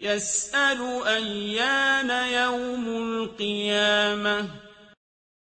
يَسْأَلُ أَيَّانَ يَوْمُ الْقِيَامَةِ.